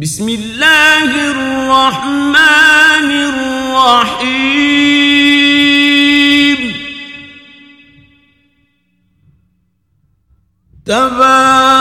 بسم اللہ الرحمن الرحیم تبارک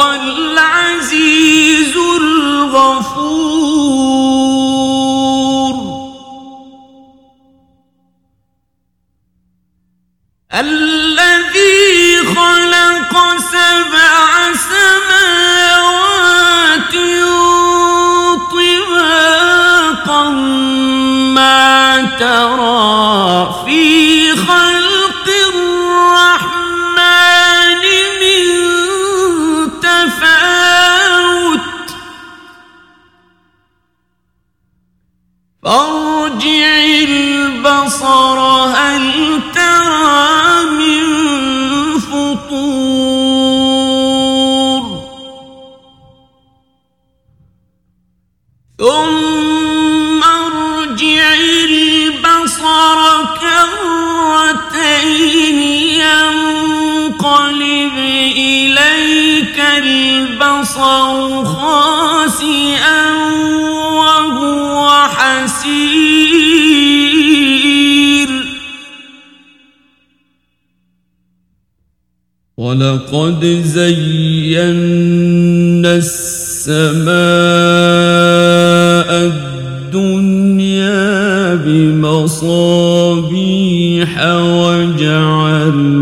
العزيز. البصر خاسئا وهو حسير. ولقد زينا السماء الدنيا بمصابيح وجعلناها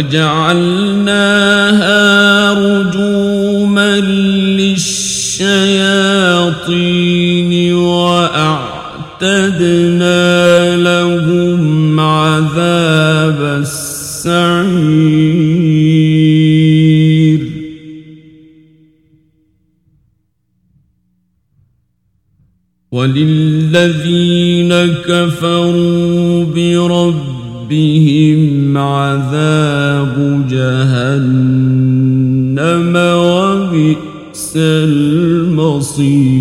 وجعلناها رجوما للشياطين وأعتدنا لهم عذاب السعير. وللذين كفروا بربهم عذاب جهنم وبئس المصير.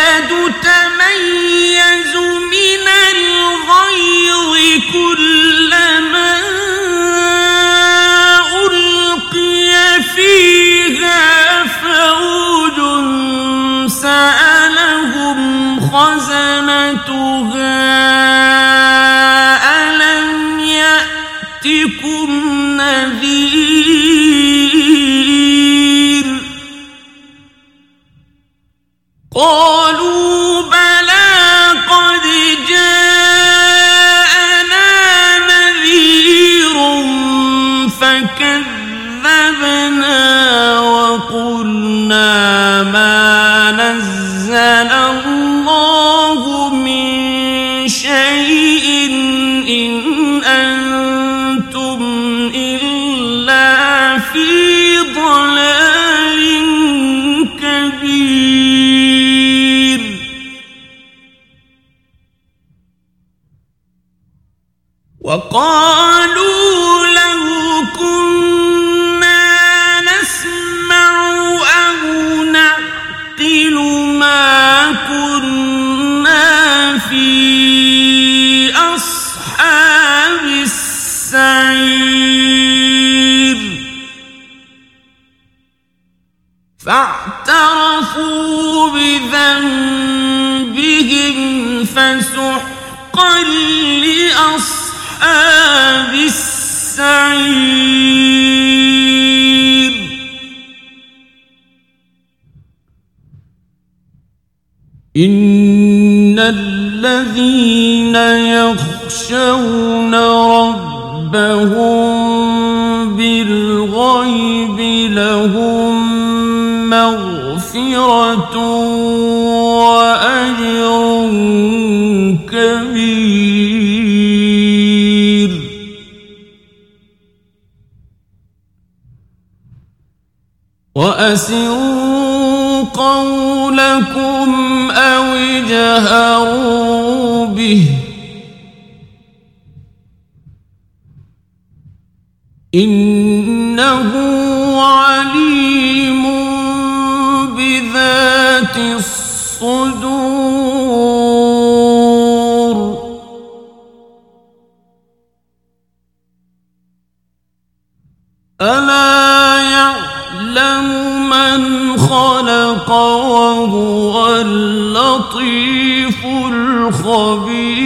تكاد تميز من الغيظ كلما ألقي فيها فوج سألهم خزنتها ألم يأتكم نذير السعير فاعترفوا بذنبهم فسحقا لأصحاب السعير. إن الذين يخشون ربهم ربهم بالغيب لهم مغفرة وأجر كبير. وأسروا قولكم أو اجهروا به. إنه عليم بذات الصدور. ألا يعلم من خلق وهو اللطيف الخبير.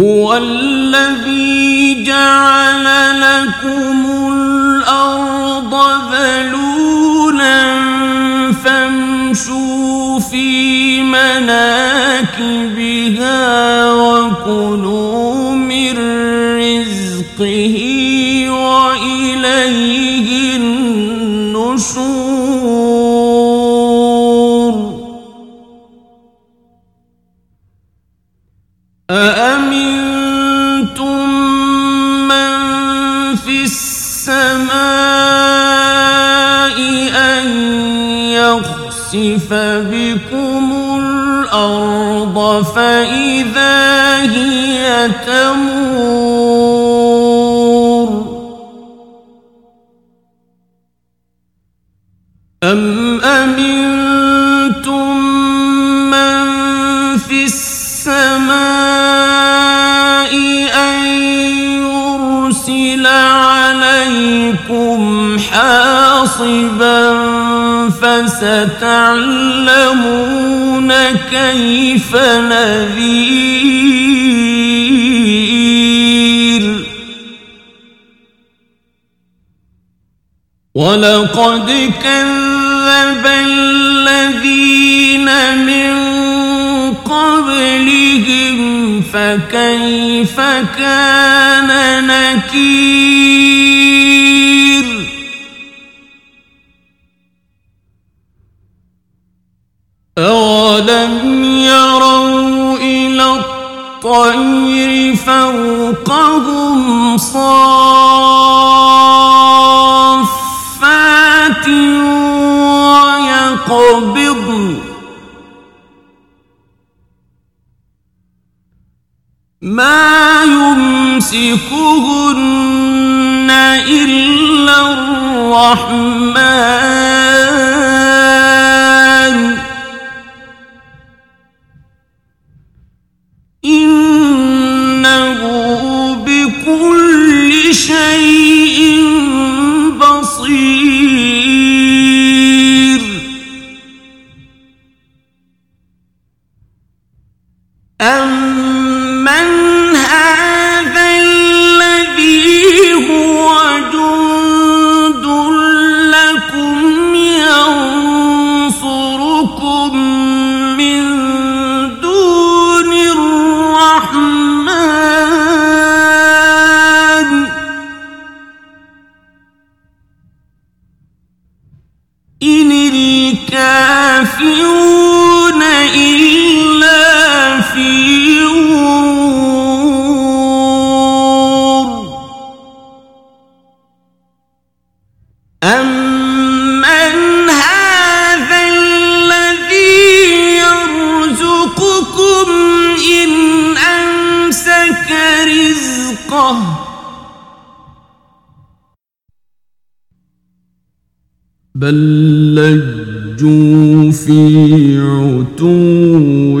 هو الذي جعل لكم الأرض ذلولا فامشوا في مناكبها وكلوا يخسف بكم الأرض فإذا هي تمور أم أمنتم من في السماء أن يرسل عليكم حاصبا فستعلمون كيف نذير. ولقد كذب الذين من قبلهم فكيف كان نكير. الطير فوقهم صافات ويقبضن. ما يمسكهن إلا الرحمن. إن الكافرون إلا بل لجوا في عتو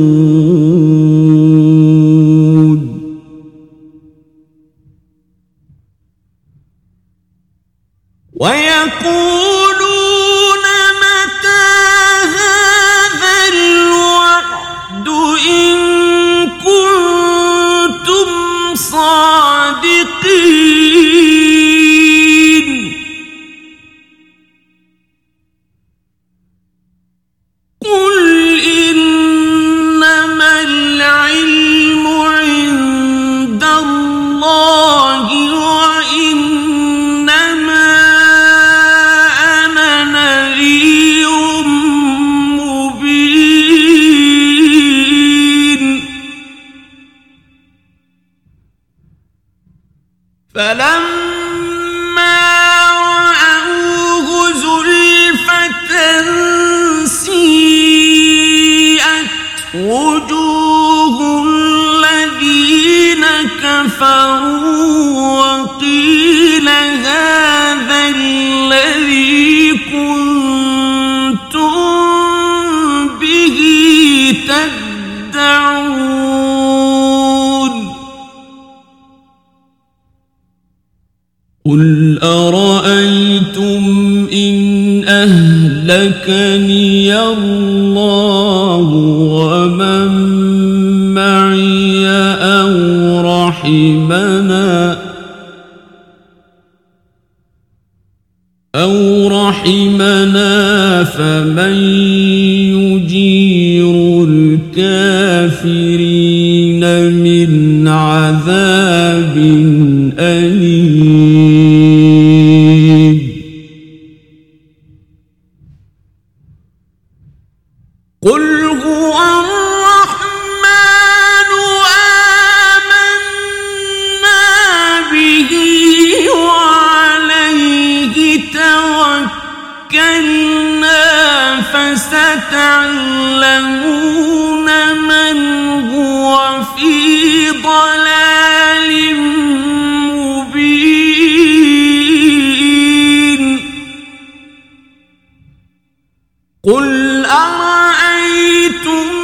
فلما رأوه زلفة سيئت وجوه الذين كفروا أهلكني الله ومن معي أو رحمنا أو رحمنا فمن يجير الكافرين قل أرأيتم